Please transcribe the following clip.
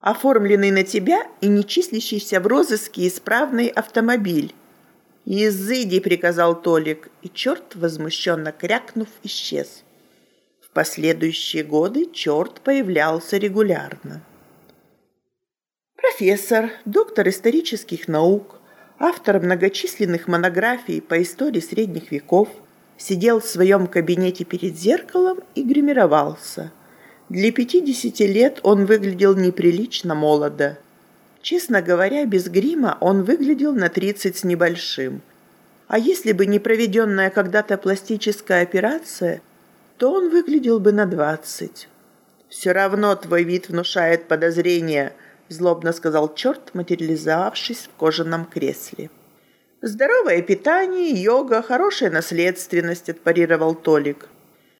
оформленный на тебя и не числящийся в розыске исправный автомобиль. «Изыди!» — приказал Толик, и черт, возмущенно крякнув, исчез. В последующие годы черт появлялся регулярно. Профессор, доктор исторических наук, автор многочисленных монографий по истории средних веков, сидел в своем кабинете перед зеркалом и гримировался. Для 50 лет он выглядел неприлично молодо. Честно говоря, без грима он выглядел на 30 с небольшим. А если бы не проведенная когда-то пластическая операция, то он выглядел бы на 20. «Все равно твой вид внушает подозрения», – злобно сказал черт, материализовавшись в кожаном кресле. «Здоровое питание, йога, хорошая наследственность», – отпарировал Толик.